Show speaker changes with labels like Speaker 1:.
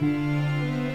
Speaker 1: Música